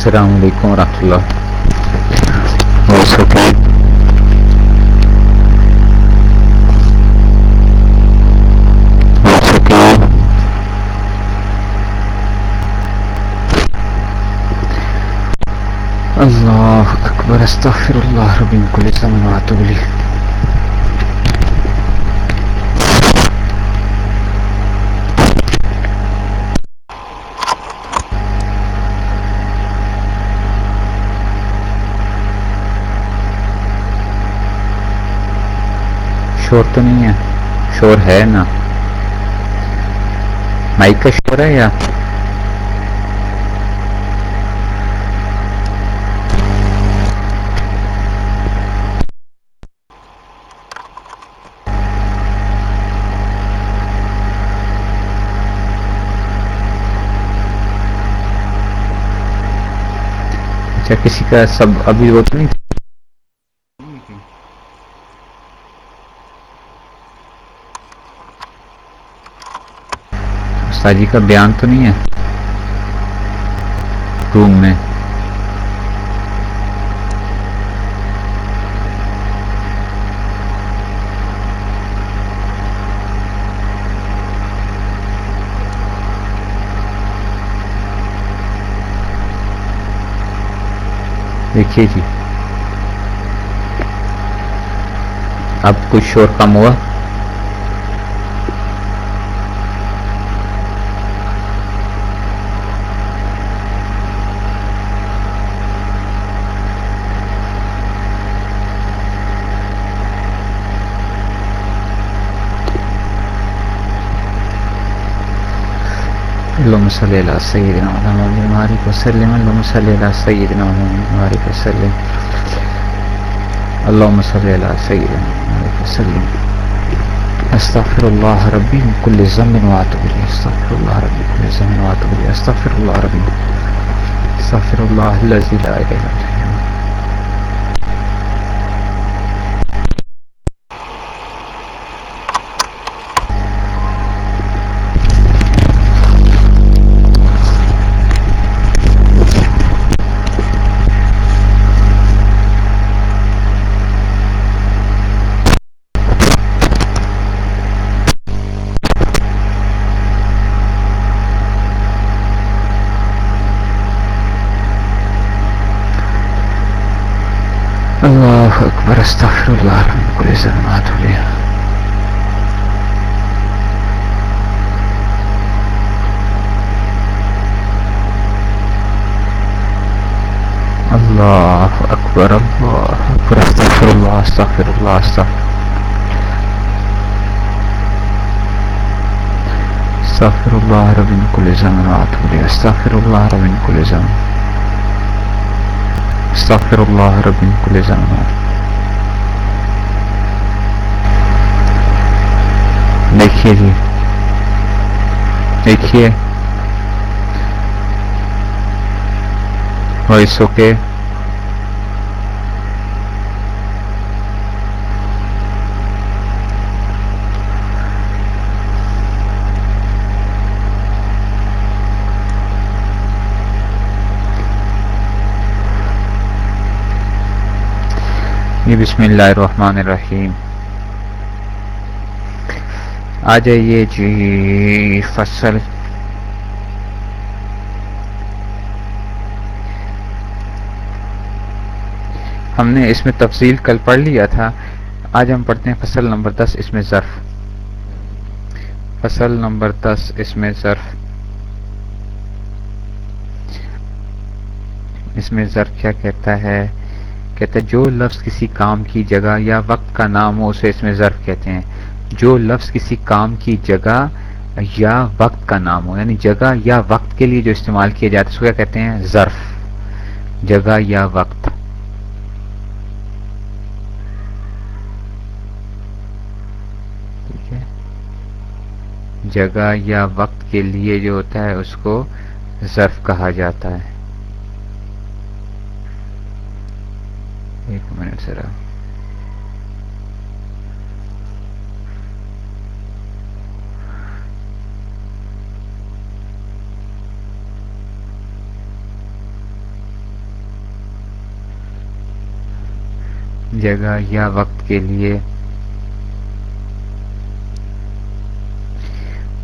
السلام علیکم ورحمۃ اللہ ہو اللہ اکبر استغفر اللہ رب من کل زمن واتوب الیہ شور تو نہیں ہے؟ شور ہے نا۔ مائک کا شور ہے یا؟ اچھا کسی کا سب ابھی وہ تو نہیں استاد جی کا بیان تو نہیں ہے؟ روم میں۔ دیکھیے جی۔ اب کچھ شور کم ہوا؟ اللهم صل على سيدنا محمد وبارك وسلم. اللهم صل على سيدنا محمد وبارك وسلم. اللهم صل على سيدنا محمد وسلم. استغفر الله ربي من كل ذنب واتوب اليه استغفر الله ربي من كل ذنب واتوب اليه استغفر الله ربي. استغفر الله الذي لا اله الا هو. اللہ اکبر استغفر اللہ من کل ذنب واتوب الیہ اللہ اکبر اللہ اکبر استغفر اللہ استغفر اللہ استغفر استغفر اللہ رب من کل ذنب واتوب استغفر اللہ رب من کل ذنب استغفر اللہ رب من کل ذنب دیکھیے جی دیکھیے وائس اوکے جی، بسم اللہ الرحمن الرحیم۔ آ جائیے جی فصل۔ ہم نے اس میں تفصیل کل پڑھ لیا تھا۔ آج ہم پڑھتے ہیں فصل نمبر دس، اس میں ظرف۔ فصل نمبر دس، اس میں ظرف۔ اس میں ظرف کیا کہتا ہے؟ کہتا ہے، جو لفظ کسی کام کی جگہ یا وقت کا نام ہو، اسے اس میں ظرف کہتے ہیں۔ جو لفظ کسی کام کی جگہ یا وقت کا نام ہو یعنی جگہ یا وقت کے لیے جو استعمال کیا جاتا ہے، اس کو کیا کہتے ہیں؟ ظرف۔ جگہ یا وقت۔ ٹھیک ہے۔ جگہ یا وقت کے لیے جو ہوتا ہے، اس کو ظرف کہا جاتا ہے۔ ایک منٹ ذرا جگہ یا وقت کے لیے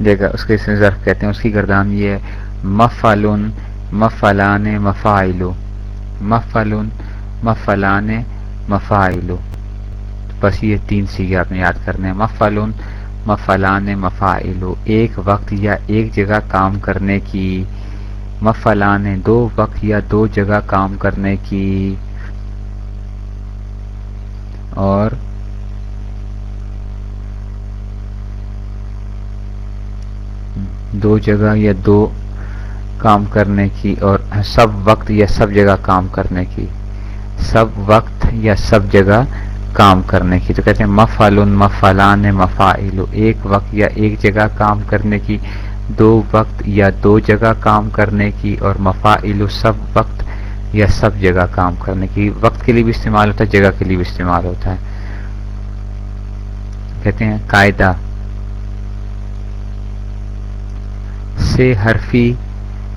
جگہ اس کے ظرف کہتے ہیں اس کی گردان یہ ہے مفالان مفائلو مفالون مفعلن مفلان مفائلو بس یہ تین سیگے آپ نے یاد کرنے ہیں. مفلن مفلان مفائلو ایک وقت یا ایک جگہ کام کرنے کی. مفلان دو وقت یا دو جگہ کام کرنے کی. اور دو جگہ یا دو کام کرنے کی اور سب وقت یا سب جگہ کام کرنے کی. سب وقت یا سب جگہ کام کرنے کی۔ تو کہتے ہیں مفعل مفعلان مفائل ایک وقت یا ایک جگہ کام کرنے کی، دو وقت یا دو جگہ کام کرنے کی، اور مفائل سب وقت یا سب جگہ کام کرنے کی۔ وقت کے لیے بھی استعمال ہوتا ہے، جگہ کے لیے بھی استعمال ہوتا ہے۔ کہتے ہیں قاعدہ۔ سے حرفی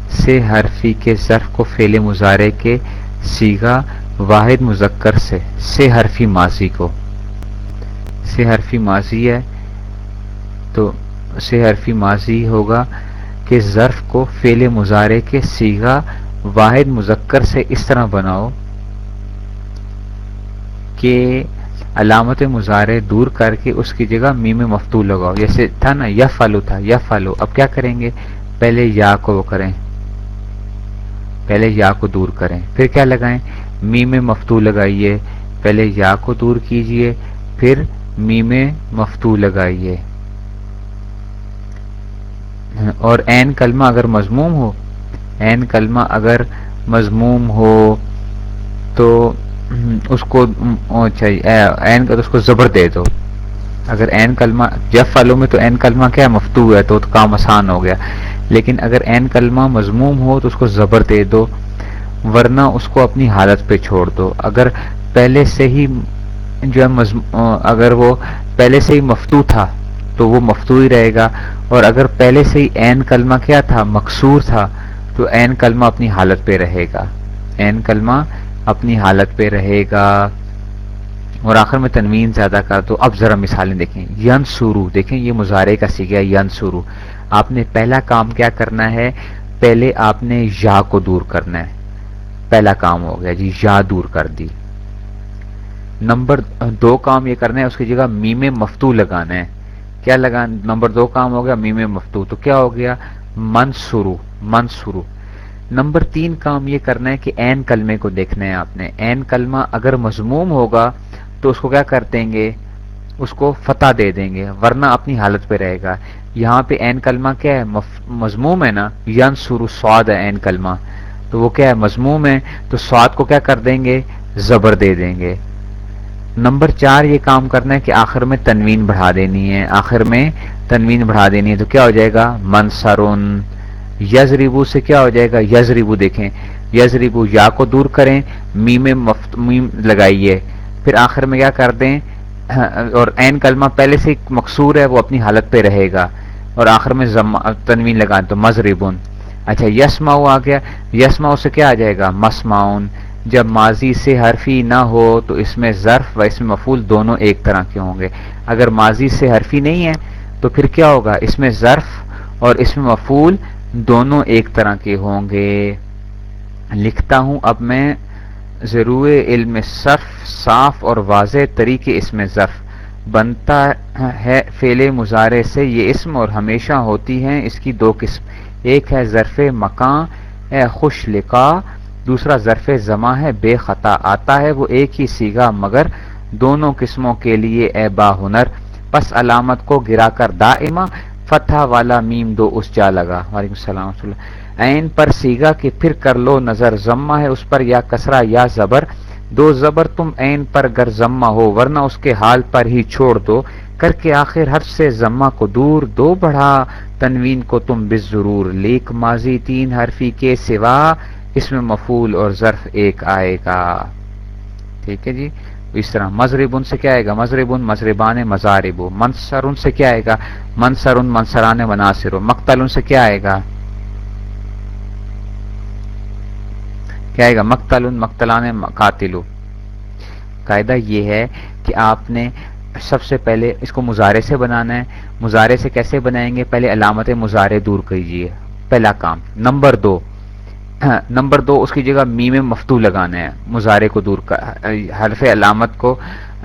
سے حرفی کے ظرف کو فیل مظاہرے کے سیگا واحد مذکر سے سے حرفی ماضی کو۔ سے حرفی ماضی ہے تو سے حرفی ماضی ہوگا کہ ظرف کو فیل مظاہرے کے سیگا واحد مذکر سے اس طرح بناؤ کہ علامت مظاہرے دور کر کے اس کی جگہ میم مفتو لگاؤ۔ جیسے تھا نا یا فالو تھا یا فالو اب کیا کریں گے؟ پہلے یا کو وہ کریں۔ پہلے یا کو دور کریں۔ پھر کیا لگائیں؟ میم مفتو لگائیے۔ پہلے یا کو دور کیجیے، پھر میم مفتو لگائیے۔ اور این کلمہ اگر مضموم ہو، این کلمہ اگر مضموم ہو تو اس کو اچھا، این کا تو اس کو زبر دے دو۔ اگر این کلمہ جب فالو میں تو این کلمہ کیا مفتو ہے تو کام آسان ہو گیا۔ لیکن اگر این کلمہ مضموم ہو تو اس کو زبر دے دو۔ ورنہ اس کو اپنی حالت پہ چھوڑ دو۔ اگر پہلے سے ہی جو ہے اگر وہ پہلے سے ہی مفتو تھا تو وہ مفتو ہی رہے گا۔ اور اگر پہلے سے ہی این کلمہ کیا تھا، مقصور تھا، تو این کلمہ اپنی حالت پہ رہے گا۔ این کلمہ اپنی حالت پہ رہے گا۔ اور آخر میں تنوین زیادہ کر تو اب ذرا مثالیں دیکھیں۔ ین سورو دیکھیں یہ مظاہرے کا سیکھا ین سورو آپ نے پہلا کام کیا کرنا ہے؟ پہلے آپ نے یا کو دور کرنا ہے۔ پہلا کام ہو گیا جی یا دور کر دی۔ نمبر دو کام یہ کرنا ہے، اس کی جگہ میم مفتو لگانا ہے۔ کیا لگا، نمبر دو کام ہو گیا، میم مفتو تو کیا ہو گیا؟ من سرو من نمبر تین کام یہ کرنا ہے کہ این کلمے کو دیکھنا ہے آپ نے۔ این کلمہ اگر مضموم ہوگا تو اس کو کیا کر دیں گے؟ اس کو فتح دے دیں گے، ورنہ اپنی حالت پہ رہے گا۔ یہاں پہ این کلمہ کیا ہے؟ مضموم ہے نا؟ ین سرو سواد ہے این کلمہ۔ تو وہ کیا ہے، مضموم ہے تو سواد کو کیا کر دیں گے؟ زبر دے دیں گے۔ نمبر چار یہ کام کرنا ہے کہ آخر میں تنوین بڑھا دینی ہے۔ آخر میں تنوین بڑھا دینی ہے تو کیا ہو جائے گا؟ منسرون یز ریبو سے کیا ہو جائے گا؟ یز ریبو دیکھیں۔ یز ریبو یا کو دور کریں، میم مفت، میم لگائیے۔ پھر آخر میں کیا کر دیں؟ اور این کلمہ پہلے سے مقصور ہے، وہ اپنی حالت پہ رہے گا۔ اور آخر میں تنوین لگائیں تو مزربن اچھا یسما آ گیا۔ یسما سے کیا آ جائے گا؟ مسماؤن۔ جب ماضی سے حرفی نہ ہو تو اس میں ظرف و اس میں مفول دونوں ایک طرح کے ہوں گے۔ اگر ماضی سے حرفی نہیں ہے تو پھر کیا ہوگا؟ اس میں ظرف اور اس میں مفول دونوں ایک طرح کے ہوں گے۔ لکھتا ہوں اب میں ضرور علم صرف، صاف اور واضح طریقے اس میں ظرف۔ بنتا ہے فیل مظاہرے سے یہ اسم اور ہمیشہ ہوتی ہیں اس کی دو قسم۔ ایک ہے ظرف مکان، اے خوش لکھا دوسرا ظرف زماں ہے بے خطا، آتا ہے وہ ایک ہی سیگا مگر دونوں قسموں کے لیے اے با ہنر، پس علامت کو گرا کر دائمہ فتح والا میم دو اس جا لگا۔ وعلیکم السلام عین پر سیگا کہ پھر کر لو نظر ضمہ ہے، اس پر یا کسرا یا زبر۔ دو زبر تم عین پر گر ضمہ ہو، ورنہ اس کے حال پر ہی چھوڑ دو۔ کر کے آخر ہر سے ضمہ کو دور دو بڑھا۔ تنوین کو تم بس ضرور لیک ماضی تین حرفی کے سوا۔ اس میں مفول اور ظرف ایک آئے گا۔ ٹھیک ہے جی؟ اس طرح مذرب ان سے کیا آئے گا؟ مذرب ان مذربان مزارب منصر ان سے کیا آئے گا؟ منصر ان، منصران مناصر مقتل ان سے کیا آئے گا؟ کیا آئے گا؟ مقتل ان، مقتلان قاتل قاعدہ یہ ہے کہ آپ نے سب سے پہلے اس کو مظاہرے سے بنانا ہے۔ مظاہرے سے کیسے بنائیں گے؟ پہلے علامت مظاہرے دور کیجیے پہلا کام، نمبر دو۔ نمبر دو، اس کی جگہ میم مفتو لگانا ہے۔ مظاہرے کو دور کر حرف علامت کو،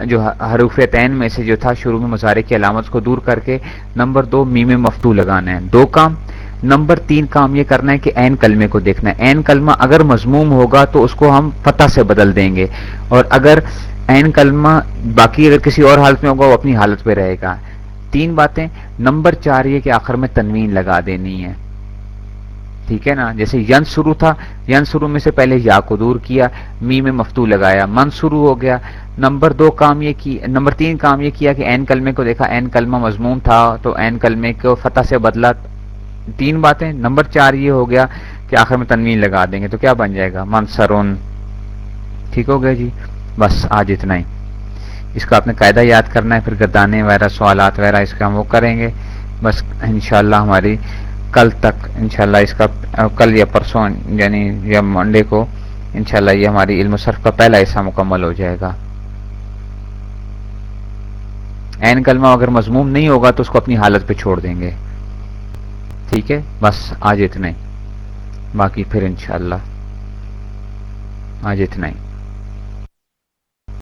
جو حروف تین میں سے جو تھا، شروع میں مظاہرے کی علامت کو دور کر کے نمبر دو میم مفتو لگانا ہے۔ دو کام نمبر تین کام یہ کرنا ہے کہ این کلمے کو دیکھنا ہے۔ این کلمہ اگر مضموم ہوگا تو اس کو ہم فتح سے بدل دیں گے۔ اور اگر این کلمہ باقی اگر کسی اور حالت میں ہوگا، وہ اپنی حالت پہ رہے گا۔ تین باتیں۔ نمبر چار یہ کہ آخر میں تنوین لگا دینی ہے۔ ٹھیک ہے نا؟ جیسے ین شروع تھا ین شروع میں سے پہلے یا کو دور کیا، می میں مفتو لگایا، من شروع ہو گیا۔ نمبر دو کام یہ کی، نمبر تین کام یہ کیا کہ این کلمے کو دیکھا۔ این کلمہ مضمون تھا تو این کلمے کو فتح سے بدلا تین باتیں۔ نمبر چار یہ ہو گیا کہ آخر میں تنوین لگا دیں گے تو کیا بن جائے گا؟ منصرون۔ ٹھیک ہو گیا جی؟ بس آج اتنا ہی۔ اس کا آپ نے قاعدہ یاد کرنا ہے، پھر گردانے وغیرہ، سوالات وغیرہ اس کا ہم وہ کریں گے۔ بس انشاءاللہ ہماری کل تک، انشاءاللہ اس کا، کل یا پرسوں یعنی یا منڈے کو، انشاءاللہ یہ ہماری علم صرف کا پہلا حصہ مکمل ہو جائے گا۔ این کلمہ اگر مضموم نہیں ہوگا تو اس کو اپنی حالت پہ چھوڑ دیں گے۔ ٹھیک ہے؟ بس آج اتنا ہی۔ باقی پھر انشاءاللہ آج اتنا ہی۔